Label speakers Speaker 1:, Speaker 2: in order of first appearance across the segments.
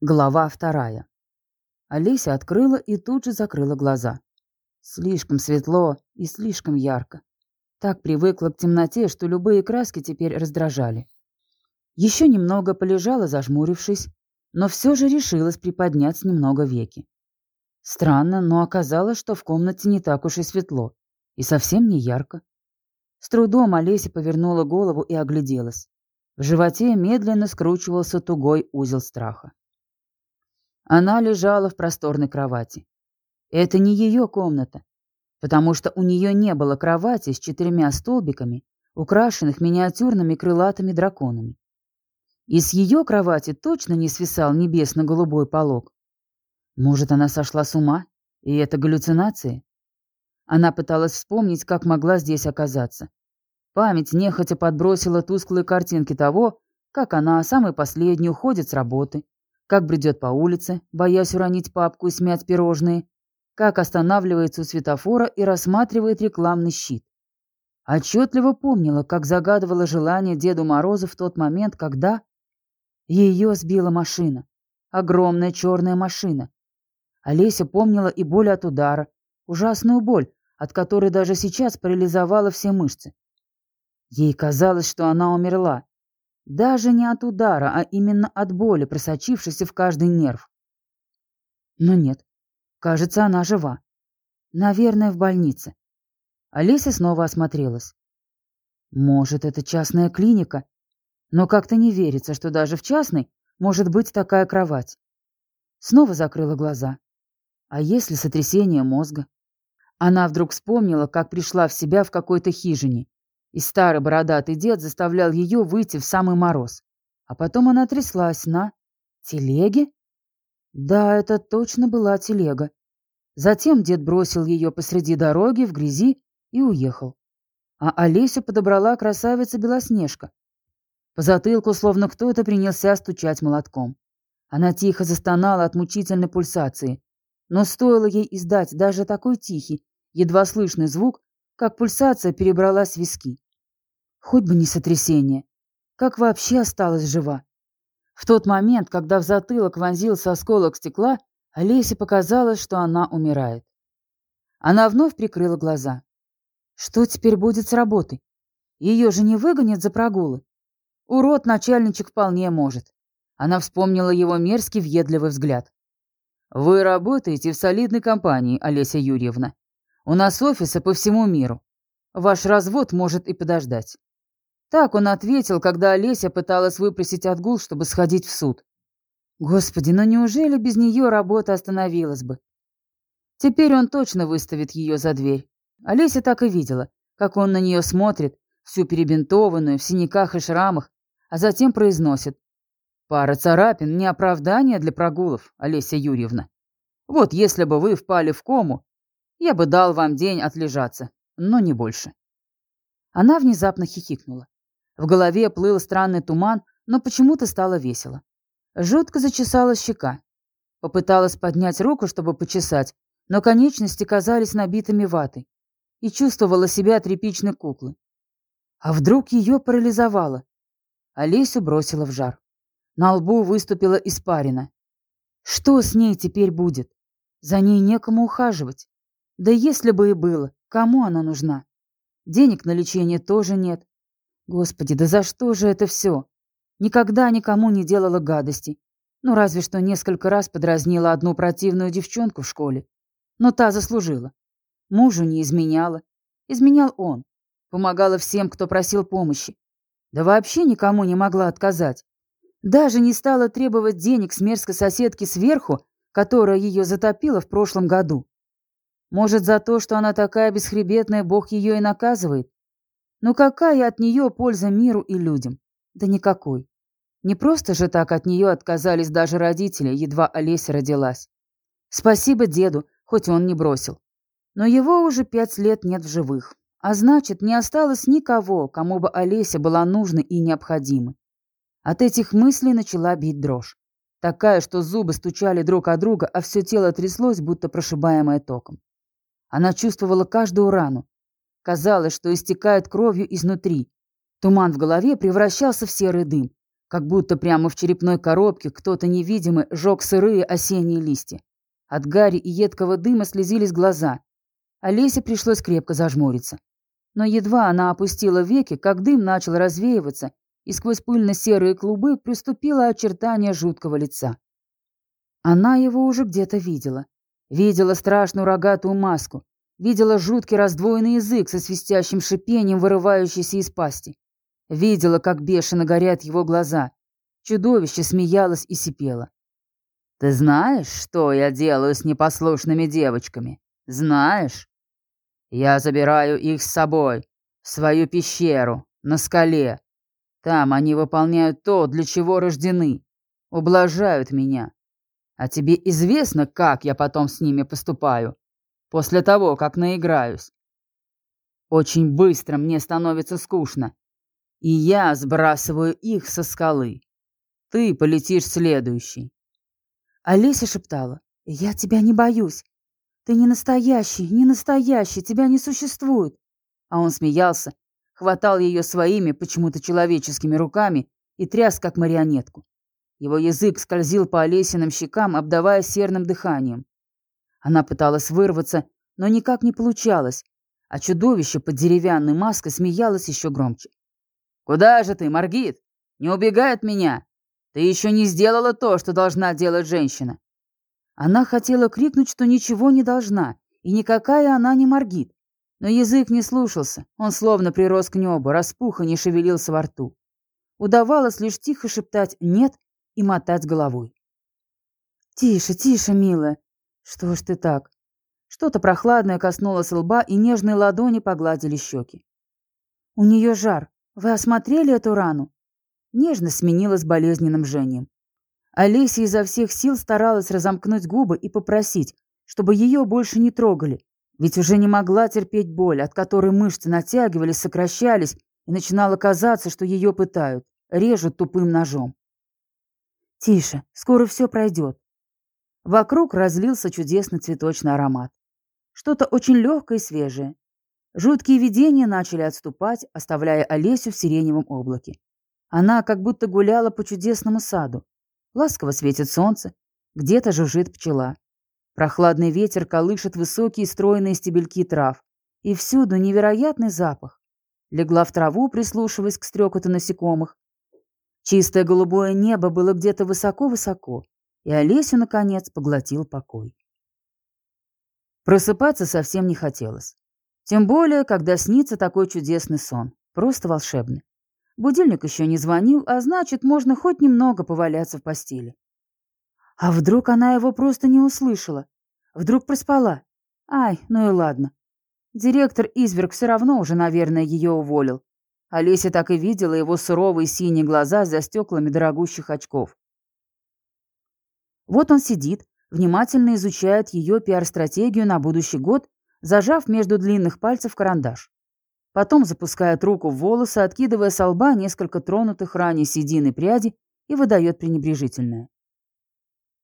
Speaker 1: Глава вторая. Олеся открыла и тут же закрыла глаза. Слишком светло и слишком ярко. Так привыкла к темноте, что любые краски теперь раздражали. Еще немного полежала, зажмурившись, но все же решилась приподнять немного веки. Странно, но оказалось, что в комнате не так уж и светло, и совсем не ярко. С трудом Олеся повернула голову и огляделась. В животе медленно скручивался тугой узел страха. Она лежала в просторной кровати. Это не ее комната, потому что у нее не было кровати с четырьмя столбиками, украшенных миниатюрными крылатыми драконами. И с ее кровати точно не свисал небесно-голубой полог. Может, она сошла с ума, и это галлюцинации? Она пыталась вспомнить, как могла здесь оказаться. Память нехотя подбросила тусклые картинки того, как она, самой последней, уходит с работы, как бредет по улице, боясь уронить папку и смять пирожные, как останавливается у светофора и рассматривает рекламный щит. Отчетливо помнила, как загадывала желание Деду Морозу в тот момент, когда ее сбила машина. Огромная черная машина. Олеся помнила и боль от удара, ужасную боль, от которой даже сейчас парализовала все мышцы. Ей казалось, что она умерла, даже не от удара, а именно от боли, просочившейся в каждый нерв. Но нет, кажется, она жива. Наверное, в больнице. Олеся снова осмотрелась. Может, это частная клиника? Но как-то не верится, что даже в частной может быть такая кровать. Снова закрыла глаза. А если сотрясение мозга? Она вдруг вспомнила, как пришла в себя в какой-то хижине и старый бородатый дед заставлял ее выйти в самый мороз. А потом она тряслась на... телеге? Да, это точно была телега. Затем дед бросил ее посреди дороги в грязи и уехал. А Олесю подобрала красавица Белоснежка. По затылку словно кто-то принялся стучать молотком. Она тихо застонала от мучительной пульсации, но стоило ей издать даже такой тихий, едва слышный звук, как пульсация перебралась в виски. Хоть бы не сотрясение. Как вообще осталась жива? В тот момент, когда в затылок вонзился осколок стекла, Олесе показалось, что она умирает. Она вновь прикрыла глаза. Что теперь будет с работой? Ее же не выгонят за прогулы. Урод начальничек вполне может. Она вспомнила его мерзкий въедливый взгляд. «Вы работаете в солидной компании, Олеся Юрьевна. У нас офисы по всему миру. Ваш развод может и подождать. Так он ответил, когда Олеся пыталась выпросить отгул, чтобы сходить в суд. Господи, ну неужели без нее работа остановилась бы? Теперь он точно выставит ее за дверь. Олеся так и видела, как он на нее смотрит, всю перебинтованную, в синяках и шрамах, а затем произносит. «Пара царапин — не оправдание для прогулов, Олеся Юрьевна. Вот если бы вы впали в кому, я бы дал вам день отлежаться, но не больше». Она внезапно хихикнула. В голове плыл странный туман, но почему-то стало весело. Жутко зачесала щека. Попыталась поднять руку, чтобы почесать, но конечности казались набитыми ватой. И чувствовала себя тряпичной куклой. А вдруг ее парализовало? Олесю бросила в жар. На лбу выступила испарина. Что с ней теперь будет? За ней некому ухаживать. Да если бы и было, кому она нужна? Денег на лечение тоже нет. Господи, да за что же это все? Никогда никому не делала гадости. Ну, разве что несколько раз подразнила одну противную девчонку в школе. Но та заслужила. Мужу не изменяла. Изменял он. Помогала всем, кто просил помощи. Да вообще никому не могла отказать. Даже не стала требовать денег с мерзкой соседки сверху, которая ее затопила в прошлом году. Может, за то, что она такая бесхребетная, Бог ее и наказывает? Но какая от нее польза миру и людям? Да никакой. Не просто же так от нее отказались даже родители, едва Олеся родилась. Спасибо деду, хоть он не бросил. Но его уже пять лет нет в живых. А значит, не осталось никого, кому бы Олеся была нужна и необходима. От этих мыслей начала бить дрожь. Такая, что зубы стучали друг о друга, а все тело тряслось, будто прошибаемое током. Она чувствовала каждую рану, Казалось, что истекает кровью изнутри. Туман в голове превращался в серый дым. Как будто прямо в черепной коробке кто-то невидимый жег сырые осенние листья. От гари и едкого дыма слезились глаза. Олесе пришлось крепко зажмуриться. Но едва она опустила веки, как дым начал развеиваться, и сквозь пыльно-серые клубы приступило очертание жуткого лица. Она его уже где-то видела. Видела страшную рогатую маску, видела жуткий раздвоенный язык со свистящим шипением, вырывающийся из пасти. Видела, как бешено горят его глаза. Чудовище смеялось и сипело. «Ты знаешь, что я делаю с непослушными девочками? Знаешь? Я забираю их с собой, в свою пещеру, на скале. Там они выполняют то, для чего рождены. Ублажают меня. А тебе известно, как я потом с ними поступаю? После того, как наиграюсь. Очень быстро мне становится скучно, и я сбрасываю их со скалы. Ты полетишь следующий. Олеся шептала. «Я тебя не боюсь. Ты не настоящий, не настоящий, тебя не существует». А он смеялся, хватал ее своими, почему-то человеческими руками и тряс, как марионетку. Его язык скользил по Олесиным щекам, обдавая серным дыханием. Она пыталась вырваться, но никак не получалось, а чудовище под деревянной маской смеялось еще громче. «Куда же ты, Маргит? Не убегай от меня! Ты еще не сделала то, что должна делать женщина!» Она хотела крикнуть, что ничего не должна, и никакая она не Маргит. Но язык не слушался, он словно прирос к небу, распух и не шевелился во рту. Удавалось лишь тихо шептать «нет» и мотать головой. «Тише, тише, милая. Что ж ты так?» Что-то прохладное коснулось лба, и нежные ладони погладили щеки. «У нее жар. Вы осмотрели эту рану?» Нежно сменилась болезненным жжением. Олеся изо всех сил старалась разомкнуть губы и попросить, чтобы ее больше не трогали, ведь уже не могла терпеть боль, от которой мышцы натягивались, сокращались, и начинало казаться, что ее пытают, режут тупым ножом. «Тише, скоро все пройдет». Вокруг разлился чудесный цветочный аромат. Что-то очень легкое и свежее. Жуткие видения начали отступать, оставляя Олесю в сиреневом облаке. Она как будто гуляла по чудесному саду. Ласково светит солнце, где-то жужжит пчела. Прохладный ветер колышет высокие стройные стебельки трав. И всюду невероятный запах. Легла в траву, прислушиваясь к стрекоту насекомых. Чистое голубое небо было где-то высоко-высоко, и Олесю, наконец, поглотил покой. Просыпаться совсем не хотелось. Тем более, когда снится такой чудесный сон. Просто волшебный. Будильник еще не звонил, а значит, можно хоть немного поваляться в постели. А вдруг она его просто не услышала? Вдруг проспала? Ай, ну и ладно. Директор Изверг все равно уже, наверное, ее уволил. Олеся так и видела его суровые синие глаза за стеклами дорогущих очков. Вот он сидит, внимательно изучает ее пиар-стратегию на будущий год зажав между длинных пальцев карандаш. Потом запускает руку в волосы, откидывая со лба несколько тронутых ранее седины пряди и выдает пренебрежительное.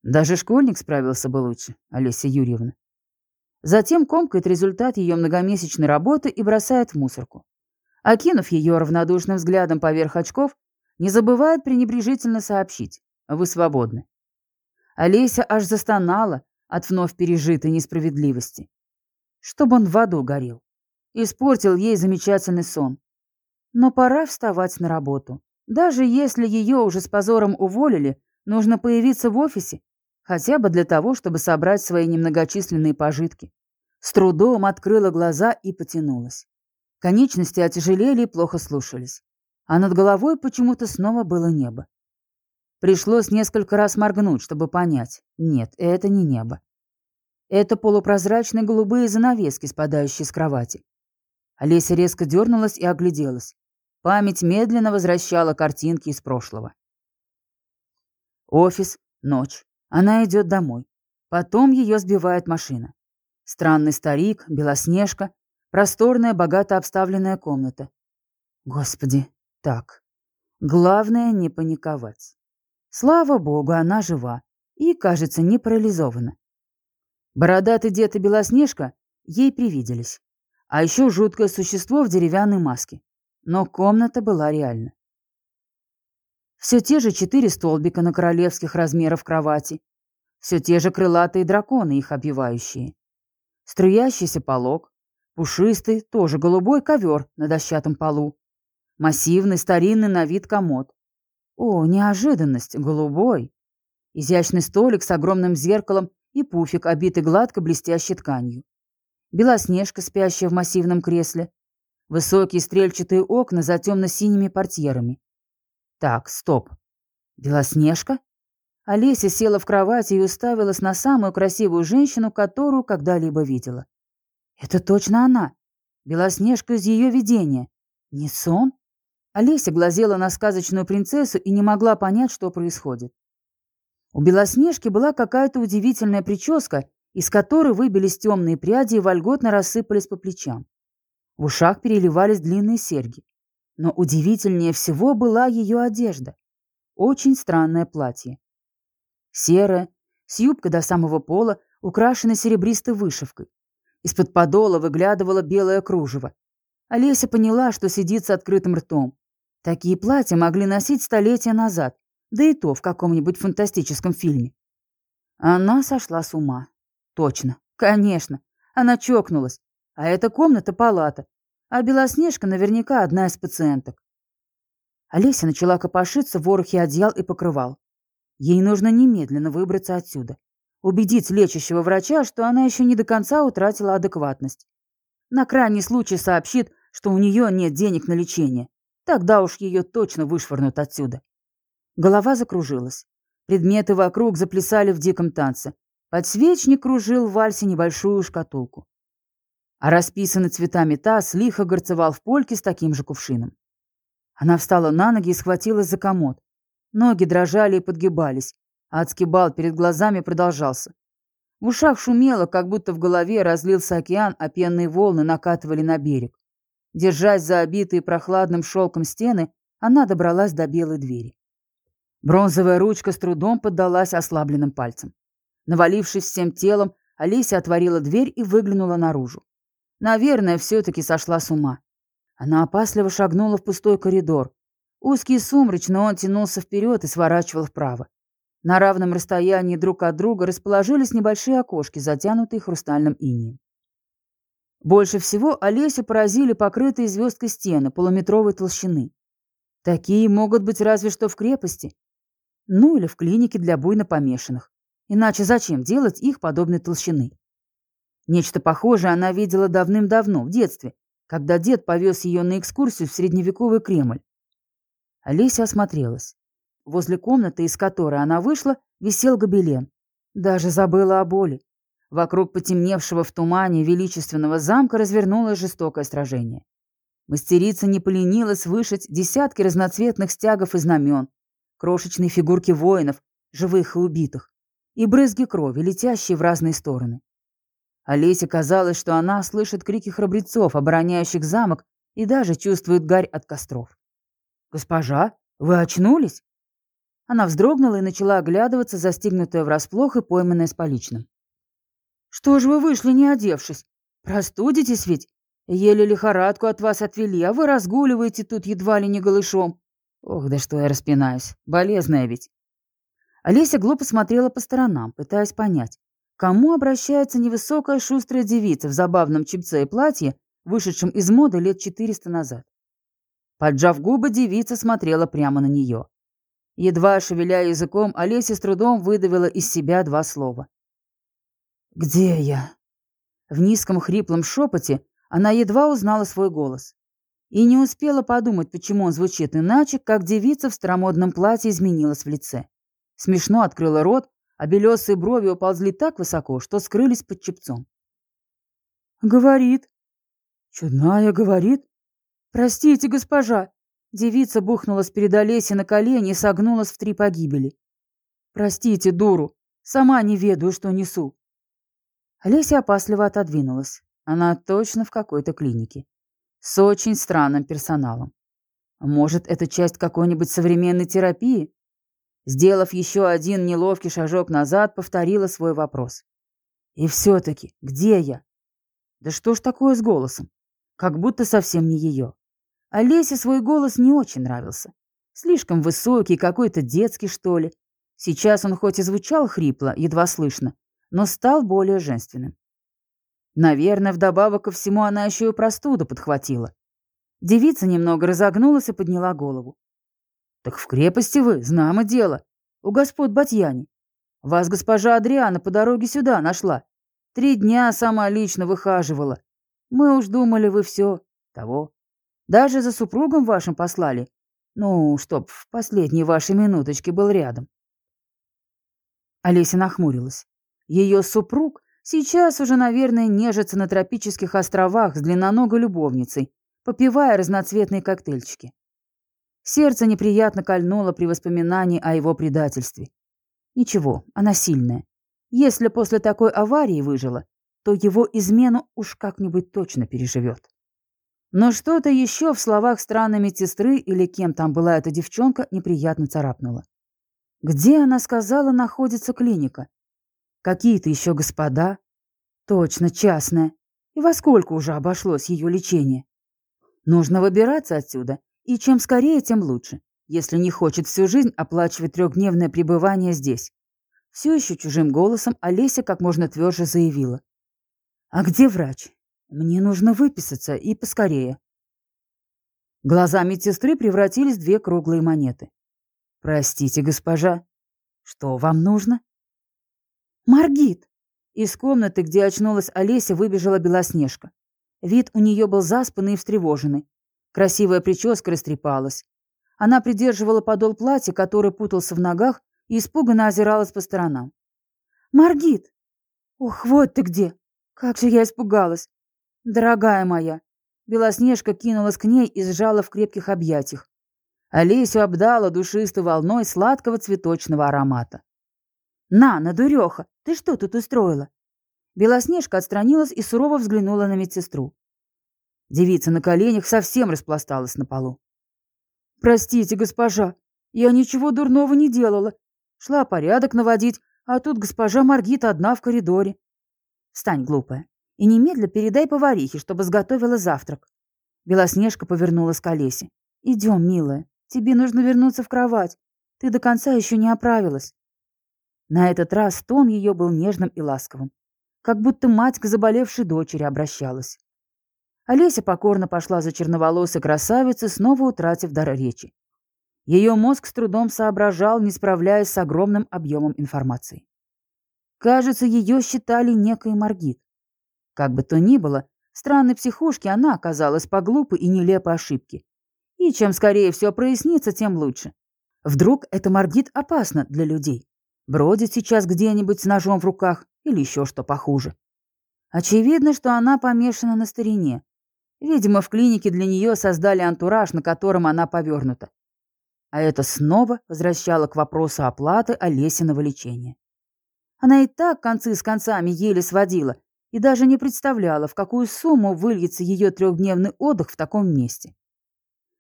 Speaker 1: Даже школьник справился бы лучше, Олеся Юрьевна. Затем комкает результат ее многомесячной работы и бросает в мусорку. Окинув ее равнодушным взглядом поверх очков, не забывает пренебрежительно сообщить «Вы свободны». Олеся аж застонала от вновь пережитой несправедливости чтобы он в аду горел. Испортил ей замечательный сон. Но пора вставать на работу. Даже если ее уже с позором уволили, нужно появиться в офисе, хотя бы для того, чтобы собрать свои немногочисленные пожитки. С трудом открыла глаза и потянулась. Конечности отяжелели и плохо слушались. А над головой почему-то снова было небо. Пришлось несколько раз моргнуть, чтобы понять. Нет, это не небо. Это полупрозрачные голубые занавески, спадающие с кровати. Олеся резко дернулась и огляделась. Память медленно возвращала картинки из прошлого. Офис, ночь. Она идет домой. Потом ее сбивает машина. Странный старик, белоснежка, просторная, богато обставленная комната. Господи, так. Главное не паниковать. Слава богу, она жива и, кажется, не парализована. Бородатый дед и Белоснежка ей привиделись. А еще жуткое существо в деревянной маске. Но комната была реальна. Все те же четыре столбика на королевских размеров кровати. Все те же крылатые драконы, их обвивающие. Струящийся полог. Пушистый, тоже голубой ковер на дощатом полу. Массивный, старинный на вид комод. О, неожиданность, голубой. Изящный столик с огромным зеркалом и пуфик, обитый гладко блестящей тканью. Белоснежка, спящая в массивном кресле. Высокие стрельчатые окна за темно-синими портьерами. Так, стоп. Белоснежка? Олеся села в кровати и уставилась на самую красивую женщину, которую когда-либо видела. Это точно она. Белоснежка из ее видения. Не сон? Олеся глазела на сказочную принцессу и не могла понять, что происходит. У Белоснежки была какая-то удивительная прическа, из которой выбились темные пряди и вольготно рассыпались по плечам. В ушах переливались длинные серьги. Но удивительнее всего была ее одежда. Очень странное платье. Серое, с юбкой до самого пола, украшенной серебристой вышивкой. Из-под подола выглядывало белое кружево. Олеся поняла, что сидит с открытым ртом. Такие платья могли носить столетия назад, да и то в каком-нибудь фантастическом фильме. Она сошла с ума. Точно, конечно, она чокнулась. А эта комната – палата, а Белоснежка наверняка одна из пациенток. Олеся начала копошиться в ворохе одеял и покрывал. Ей нужно немедленно выбраться отсюда. Убедить лечащего врача, что она еще не до конца утратила адекватность. На крайний случай сообщит, что у нее нет денег на лечение. Тогда уж ее точно вышвырнут отсюда. Голова закружилась. Предметы вокруг заплясали в диком танце. Подсвечник кружил в вальсе небольшую шкатулку. А расписанный цветами таз лихо горцевал в польке с таким же кувшином. Она встала на ноги и схватилась за комод. Ноги дрожали и подгибались, адский бал перед глазами продолжался. В ушах шумело, как будто в голове разлился океан, а пенные волны накатывали на берег. Держась за обитые прохладным шелком стены, она добралась до белой двери. Бронзовая ручка с трудом поддалась ослабленным пальцем. Навалившись всем телом, Олеся отворила дверь и выглянула наружу. Наверное, все-таки сошла с ума. Она опасливо шагнула в пустой коридор. Узкий и сумрачный он тянулся вперед и сворачивал вправо. На равном расстоянии друг от друга расположились небольшие окошки, затянутые хрустальным инием. Больше всего Олесю поразили покрытые звездкой стены полуметровой толщины. Такие могут быть разве что в крепости. Ну или в клинике для буйно помешанных. Иначе зачем делать их подобной толщины? Нечто похожее она видела давным-давно, в детстве, когда дед повез ее на экскурсию в средневековый Кремль. Олеся осмотрелась. Возле комнаты, из которой она вышла, висел гобелен. Даже забыла о боли. Вокруг потемневшего в тумане величественного замка развернулось жестокое сражение. Мастерица не поленилась вышить десятки разноцветных стягов и знамен, крошечные фигурки воинов, живых и убитых, и брызги крови, летящие в разные стороны. Олесе казалось, что она слышит крики храбрецов, обороняющих замок, и даже чувствует гарь от костров. «Госпожа, вы очнулись?» Она вздрогнула и начала оглядываться, застигнутая врасплох и пойманная с поличным. «Что ж вы вышли, не одевшись? Простудитесь ведь? Еле лихорадку от вас отвели, а вы разгуливаете тут едва ли не голышом. Ох, да что я распинаюсь. Болезная ведь. Олеся глупо смотрела по сторонам, пытаясь понять, кому обращается невысокая шустрая девица в забавном чипце и платье, вышедшем из моды лет 400 назад. Поджав губы, девица смотрела прямо на нее. Едва шевеля языком, Олеся с трудом выдавила из себя два слова. «Где я?» В низком хриплом шепоте она едва узнала свой голос и не успела подумать, почему он звучит иначе, как девица в старомодном платье изменилась в лице. Смешно открыла рот, а белесые брови уползли так высоко, что скрылись под чепцом. «Говорит». «Чудная, говорит». «Простите, госпожа». Девица бухнулась перед Олесей на колени и согнулась в три погибели. «Простите, дуру. Сама не ведаю, что несу». Олеся опасливо отодвинулась. Она точно в какой-то клинике с очень странным персоналом. Может, это часть какой-нибудь современной терапии? Сделав еще один неловкий шажок назад, повторила свой вопрос. И все-таки, где я? Да что ж такое с голосом? Как будто совсем не ее. Олесе свой голос не очень нравился. Слишком высокий, какой-то детский, что ли. Сейчас он хоть и звучал хрипло, едва слышно, но стал более женственным. Наверное, вдобавок ко всему она еще и простуду подхватила. Девица немного разогнулась и подняла голову. «Так в крепости вы, знамо дело, у господ Батьяне. Вас госпожа Адриана по дороге сюда нашла. Три дня сама лично выхаживала. Мы уж думали, вы все того. Даже за супругом вашим послали. Ну, чтоб в последние ваши минуточки был рядом. Олеся нахмурилась. Ее супруг сейчас уже, наверное, нежится на тропических островах с длинноногой любовницей, попивая разноцветные коктейльчики. Сердце неприятно кольнуло при воспоминании о его предательстве. Ничего, она сильная. Если после такой аварии выжила, то его измену уж как-нибудь точно переживет. Но что-то еще в словах странной медсестры или кем там была эта девчонка неприятно царапнуло. Где, она сказала, находится клиника? Какие-то еще господа? Точно, частная. И во сколько уже обошлось ее лечение? Нужно выбираться отсюда, и чем скорее, тем лучше, если не хочет всю жизнь оплачивать трехдневное пребывание здесь. Все еще чужим голосом Олеся как можно тверже заявила. «А где врач? Мне нужно выписаться, и поскорее». Глаза медсестры превратились в две круглые монеты. «Простите, госпожа. Что вам нужно?» «Маргит!» Из комнаты, где очнулась Олеся, выбежала Белоснежка. Вид у нее был заспанный и встревоженный. Красивая прическа растрепалась. Она придерживала подол платья, который путался в ногах, и испуганно озиралась по сторонам. «Маргит! Ох, вот ты где! Как же я испугалась! Дорогая моя!» Белоснежка кинулась к ней и сжала в крепких объятиях. Олесю обдала душистой волной сладкого цветочного аромата. «На, на, дуреха, ты что тут устроила?» Белоснежка отстранилась и сурово взглянула на медсестру. Девица на коленях совсем распласталась на полу. «Простите, госпожа, я ничего дурного не делала. Шла порядок наводить, а тут госпожа Маргита одна в коридоре». «Встань, глупая, и немедля передай поварихе, чтобы сготовила завтрак». Белоснежка повернулась к Олесе. «Идем, милая, Тебе нужно вернуться в кровать. Ты до конца еще не оправилась». На этот раз тон ее был нежным и ласковым, как будто мать к заболевшей дочери обращалась. Олеся покорно пошла за черноволосой красавицей, снова утратив дар речи. Ее мозг с трудом соображал, не справляясь с огромным объемом информации. Кажется, ее считали некой Маргит. Как бы то ни было, в странной психушке она оказалась по глупой и нелепой ошибке, и чем скорее все прояснится, тем лучше. Вдруг это Маргит опасно для людей. Бродит сейчас где-нибудь с ножом в руках или еще что похуже. Очевидно, что она помешана на старине. Видимо, в клинике для нее создали антураж, на котором она повернута. А это снова возвращало к вопросу оплаты Олесиного лечения. Она и так концы с концами еле сводила и даже не представляла, в какую сумму выльется ее трехдневный отдых в таком месте.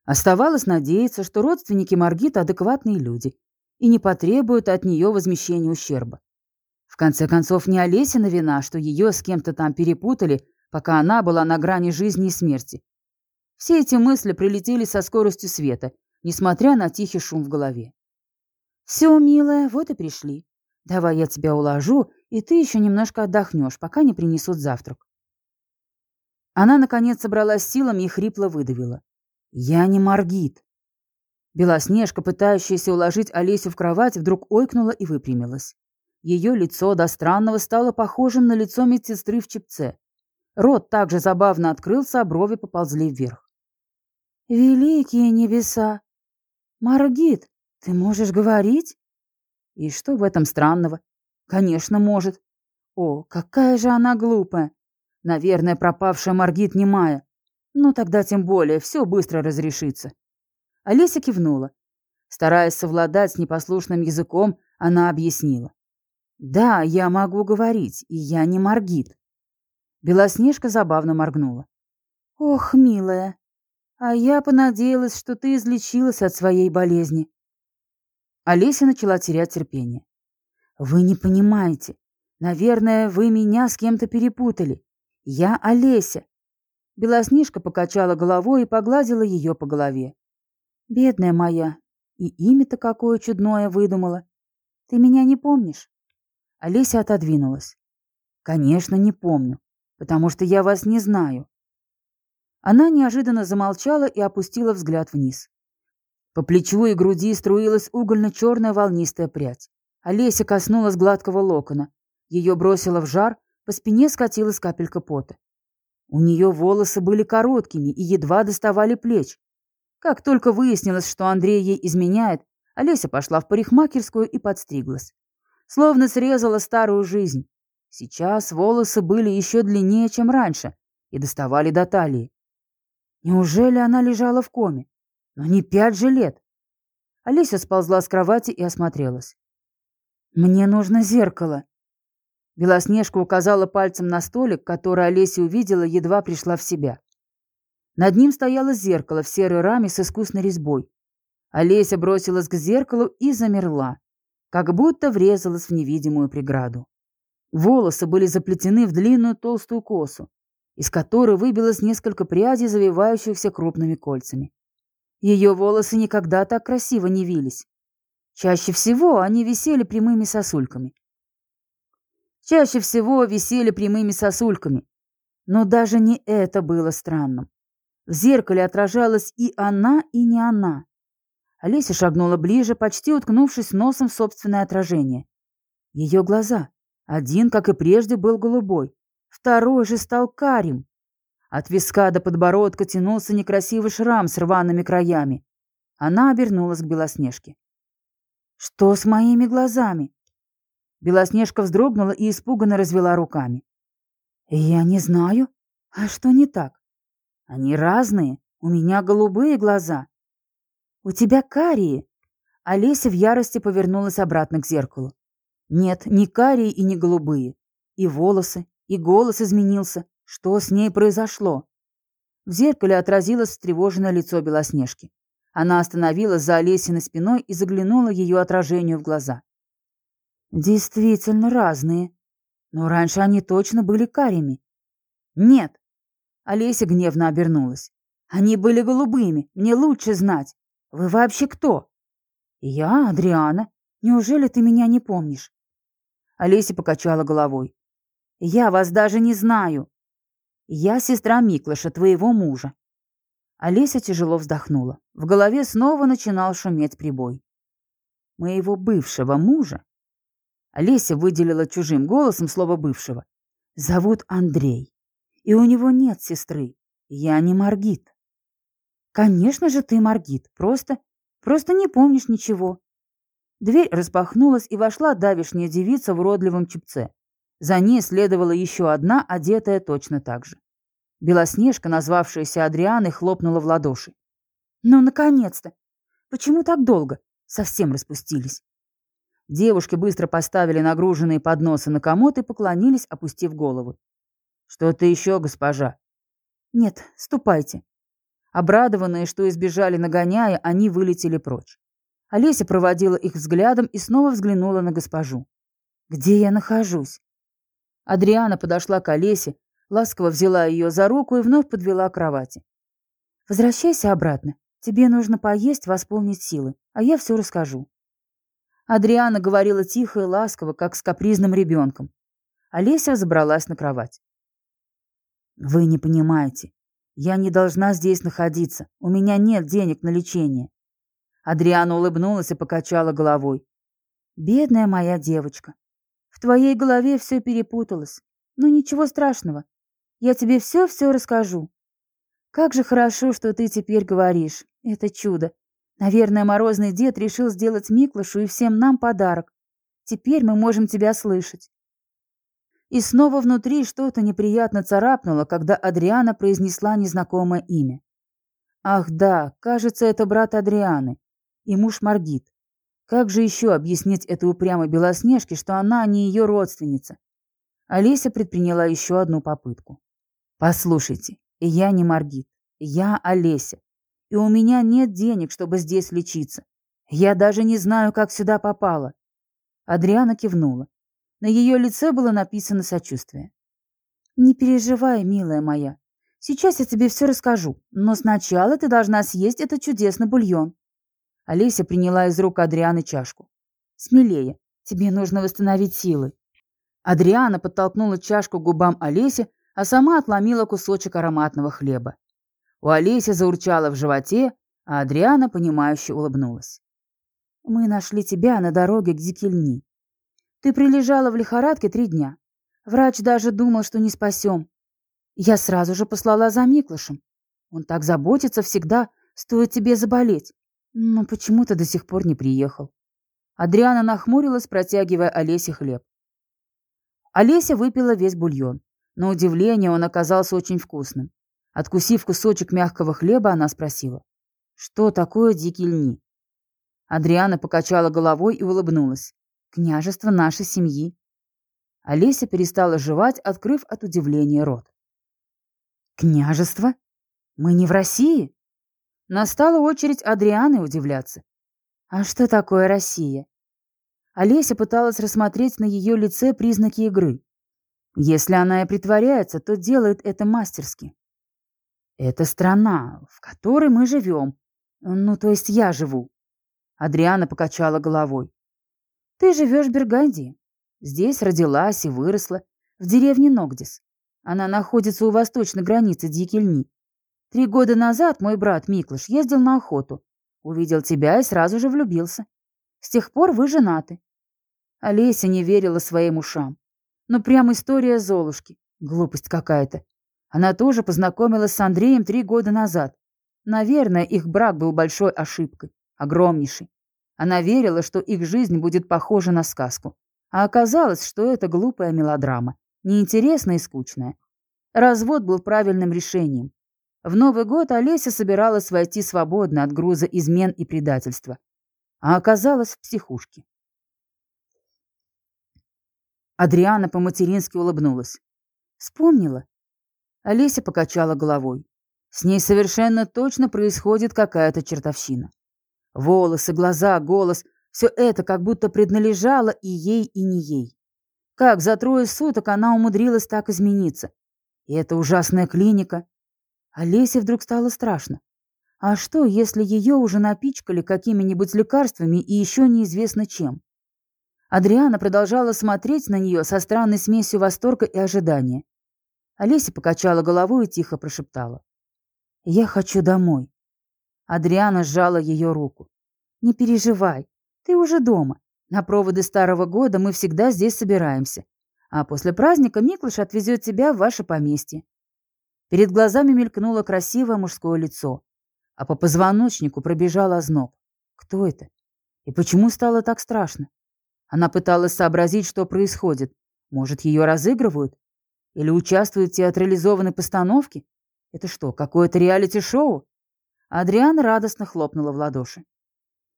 Speaker 1: Оставалось надеяться, что родственники Маргиты адекватные люди и не потребуют от нее возмещения ущерба. В конце концов, не Олесина вина, что ее с кем-то там перепутали, пока она была на грани жизни и смерти. Все эти мысли прилетели со скоростью света, несмотря на тихий шум в голове. «Все, милая, вот и пришли. Давай я тебя уложу, и ты еще немножко отдохнешь, пока не принесут завтрак». Она, наконец, собралась силами и хрипло выдавила. «Я не Маргит». Белоснежка, пытающаяся уложить Олесю в кровать, вдруг ойкнула и выпрямилась. Ее лицо до странного стало похожим на лицо медсестры в чепце. Рот также забавно открылся, а брови поползли вверх. «Великие небеса! Маргит, ты можешь говорить?» «И что в этом странного?» «Конечно, может. О, какая же она глупая! Наверное, пропавшая Маргит немая. Ну, тогда тем более, все быстро разрешится. Олеся кивнула. Стараясь совладать с непослушным языком, она объяснила. «Да, я могу говорить, и я не Маргит». Белоснежка забавно моргнула. «Ох, милая, а я понадеялась, что ты излечилась от своей болезни». Олеся начала терять терпение. «Вы не понимаете. Наверное, вы меня с кем-то перепутали. Я Олеся, Белоснежка покачала головой и погладила ее по голове. «Бедная моя, И имя-то какое чудное выдумала. Ты меня не помнишь? Олеся отодвинулась. Конечно, не помню, потому что я вас не знаю. Она неожиданно замолчала и опустила взгляд вниз. По плечу и груди струилась угольно-черная волнистая прядь. Олеся коснулась гладкого локона. Ее бросило в жар, по спине скатилась капелька пота. У нее волосы были короткими и едва доставали плеч. Как только выяснилось, что Андрей ей изменяет, Олеся пошла в парикмахерскую и подстриглась. Словно срезала старую жизнь. Сейчас волосы были еще длиннее, чем раньше, и доставали до талии. Неужели она лежала в коме? Но не пять же лет. Олеся сползла с кровати и осмотрелась. «Мне нужно зеркало». Белоснежка указала пальцем на столик, который Олеся увидела, едва пришла в себя. Над ним стояло зеркало в серой раме с искусной резьбой. Олеся бросилась к зеркалу и замерла, как будто врезалась в невидимую преграду. Волосы были заплетены в длинную толстую косу, из которой выбилось несколько прядей, завивающихся крупными кольцами. Ее волосы никогда так красиво не вились. Чаще всего они висели прямыми сосульками. Чаще всего висели прямыми сосульками. Но даже не это было странным. В зеркале отражалась и она, и не она. Олеся шагнула ближе, почти уткнувшись носом в собственное отражение. Ее глаза. Один, как и прежде, был голубой. Второй же стал карим. От виска до подбородка тянулся некрасивый шрам с рваными краями. Она обернулась к Белоснежке. «Что с моими глазами?» Белоснежка вздрогнула и испуганно развела руками. «Я не знаю. А что не так? Они разные. У меня голубые глаза. У тебя карие». Олеся в ярости повернулась обратно к зеркалу. «Нет, не карие и не голубые. И волосы, и голос изменился. Что с ней произошло? В зеркале отразилось встревоженное лицо Белоснежки. Она остановилась за Олесиной спиной и заглянула ее отражению в глаза. Действительно разные. Но раньше они точно были карими. Нет. Олеся гневно обернулась. Они были голубыми, мне лучше знать. Вы вообще кто? Я Адриана. Неужели ты меня не помнишь? Олеся покачала головой. Я вас даже не знаю. Я сестра Миклыша, твоего мужа. Олеся тяжело вздохнула. В голове снова начинал шуметь прибой. Моего бывшего мужа? Олеся выделила чужим голосом слово бывшего. Зовут Андрей. И у него нет сестры. Я не Маргит. Конечно же ты Маргит. Просто, просто не помнишь ничего. Дверь распахнулась, и вошла давишняя девица в родливом чепце. За ней следовала еще одна, одетая точно так же. Белоснежка, назвавшаяся Адрианой, хлопнула в ладоши. «Ну, наконец-то! Почему так долго? Совсем распустились». Девушки быстро поставили нагруженные подносы на комод и поклонились, опустив головы. «Что-то еще, госпожа?» «Нет, ступайте». Обрадованные, что избежали нагоняя, они вылетели прочь. Олеся проводила их взглядом и снова взглянула на госпожу. «Где я нахожусь?» Адриана подошла к Олесе, ласково взяла ее за руку и вновь подвела к кровати. «Возвращайся обратно. Тебе нужно поесть, восполнить силы, а я все расскажу». Адриана говорила тихо и ласково, как с капризным ребенком. Олеся забралась на кровать. «Вы не понимаете. Я не должна здесь находиться. У меня нет денег на лечение». Адриана улыбнулась и покачала головой. «Бедная моя девочка. Твоей голове все перепуталось. Но ничего страшного. Я тебе все-все расскажу. Как же хорошо, что ты теперь говоришь. Это чудо. Наверное, морозный дед решил сделать Миклышу и всем нам подарок. Теперь мы можем тебя слышать. И снова внутри что-то неприятно царапнуло, когда Адриана произнесла незнакомое имя. Ах да, кажется, это брат Адрианы и муж Маргит. Как же еще объяснить этой упрямой Белоснежке, что она не ее родственница? Олеся предприняла еще одну попытку. «Послушайте, я не Маргит, я Олеся, и у меня нет денег, чтобы здесь лечиться. Я даже не знаю, как сюда попала». Адриана кивнула. На ее лице было написано сочувствие. «Не переживай, милая моя. Сейчас я тебе все расскажу, но сначала ты должна съесть этот чудесный бульон. Олеся приняла из рук Адрианы чашку. «Смелее, тебе нужно восстановить силы». Адриана подтолкнула чашку к губам Олеси, а сама отломила кусочек ароматного хлеба. У Олеси заурчало в животе, а Адриана, понимающе улыбнулась. «Мы нашли тебя на дороге к Дикельни. Ты прилежала в лихорадке три дня. Врач даже думал, что не спасем. Я сразу же послала за Миклышем. Он так заботится всегда, стоит тебе заболеть. Но почему-то до сих пор не приехал. Адриана нахмурилась, протягивая Олесе хлеб. Олеся выпила весь бульон. На удивление он оказался очень вкусным. Откусив кусочек мягкого хлеба, она спросила. «Что такое дикий льни?» Адриана покачала головой и улыбнулась. «Княжество нашей семьи». Олеся перестала жевать, открыв от удивления рот. «Княжество? Мы не в России?» Настала очередь Адрианы удивляться. «А что такое Россия?» Олеся пыталась рассмотреть на ее лице признаки игры. Если она и притворяется, то делает это мастерски. «Это страна, в которой мы живем. Ну, то есть я живу». Адриана покачала головой. «Ты живешь в Бергандии. Здесь родилась и выросла, в деревне Ногдис. Она находится у восточной границы Дикельни. Три года назад мой брат Миклыш ездил на охоту. Увидел тебя и сразу же влюбился. С тех пор вы женаты. Олеся не верила своим ушам. Ну, прям история Золушки. Глупость какая-то. Она тоже познакомилась с Андреем три года назад. Наверное, их брак был большой ошибкой. Огромнейшей. Она верила, что их жизнь будет похожа на сказку. А оказалось, что это глупая мелодрама. Неинтересная и скучная. Развод был правильным решением. В Новый год Олеся собиралась войти свободно от груза измен и предательства а оказалась в психушке. Адриана по-матерински улыбнулась. Вспомнила. Олеся покачала головой. С ней совершенно точно происходит какая-то чертовщина. Волосы, глаза, голос — все это как будто принадлежало и ей, и не ей. Как за трое суток она умудрилась так измениться? И эта ужасная клиника. Олесе вдруг стало страшно. А что, если ее уже напичкали какими-нибудь лекарствами и еще неизвестно чем? Адриана продолжала смотреть на нее со странной смесью восторга и ожидания. Олеся покачала головой и тихо прошептала. «Я хочу домой». Адриана сжала ее руку. «Не переживай, ты уже дома. На проводы Старого года мы всегда здесь собираемся. А после праздника Миклыш отвезет тебя в ваше поместье». Перед глазами мелькнуло красивое мужское лицо а по позвоночнику пробежал озноб. Кто это? И почему стало так страшно? Она пыталась сообразить, что происходит. Может, ее разыгрывают? Или участвуют в театрализованной постановке? Это что, какое-то реалити-шоу? Адриана радостно хлопнула в ладоши.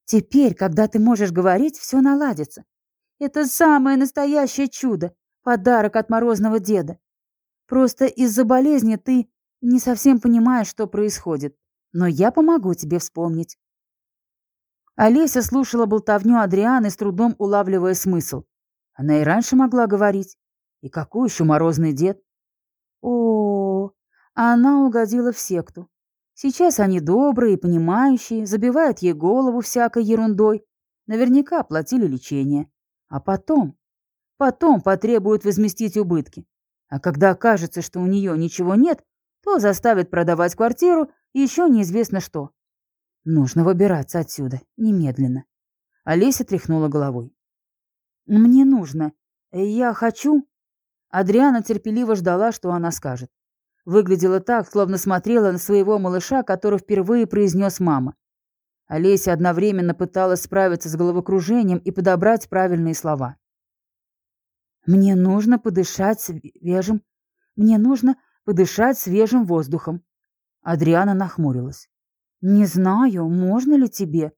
Speaker 1: «Теперь, когда ты можешь говорить, все наладится. Это самое настоящее чудо, подарок от морозного деда. Просто из-за болезни ты не совсем понимаешь, что происходит но я помогу тебе вспомнить». Олеся слушала болтовню Адрианы, с трудом улавливая смысл. Она и раньше могла говорить. И какой еще морозный дед? О, она угодила в секту. Сейчас они добрые и понимающие, забивают ей голову всякой ерундой. Наверняка оплатили лечение. А потом... Потом потребуют возместить убытки. А когда окажется, что у нее ничего нет, то заставят продавать квартиру еще неизвестно что. Нужно выбираться отсюда, немедленно. Олеся тряхнула головой. «Мне нужно. Я хочу...» Адриана терпеливо ждала, что она скажет. Выглядела так, словно смотрела на своего малыша, который впервые произнес «мама». Олеся одновременно пыталась справиться с головокружением и подобрать правильные слова. «Мне нужно подышать свежим... Мне нужно подышать свежим воздухом. Адриана нахмурилась. «Не знаю, можно ли тебе?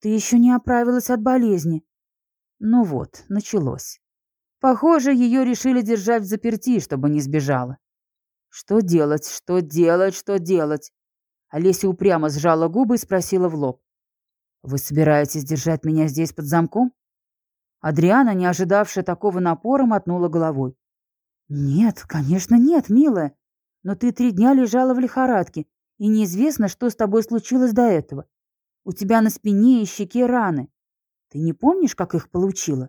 Speaker 1: Ты еще не оправилась от болезни». Ну вот, началось. Похоже, ее решили держать в заперти, чтобы не сбежала. Что делать, что делать, что делать? Олеся упрямо сжала губы и спросила в лоб. «Вы собираетесь держать меня здесь под замком?» Адриана, не ожидавшая такого напора, мотнула головой. «Нет, конечно нет, милая. Но ты три дня лежала в лихорадке, и неизвестно, что с тобой случилось до этого. У тебя на спине и щеке раны. Ты не помнишь, как их получила?»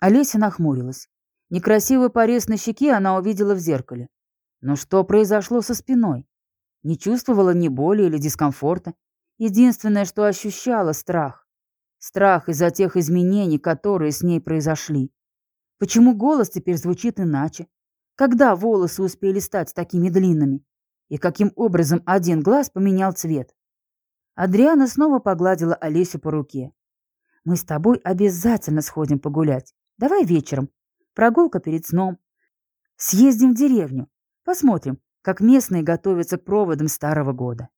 Speaker 1: Олеся нахмурилась. Некрасивый порез на щеке она увидела в зеркале. Но что произошло со спиной? Не чувствовала ни боли или дискомфорта. Единственное, что ощущала — страх. Страх из-за тех изменений, которые с ней произошли. Почему голос теперь звучит иначе? Когда волосы успели стать такими длинными? И каким образом один глаз поменял цвет? Адриана снова погладила Олесю по руке. «Мы с тобой обязательно сходим погулять. Давай вечером. Прогулка перед сном. Съездим в деревню. Посмотрим, как местные готовятся к проводам Старого года».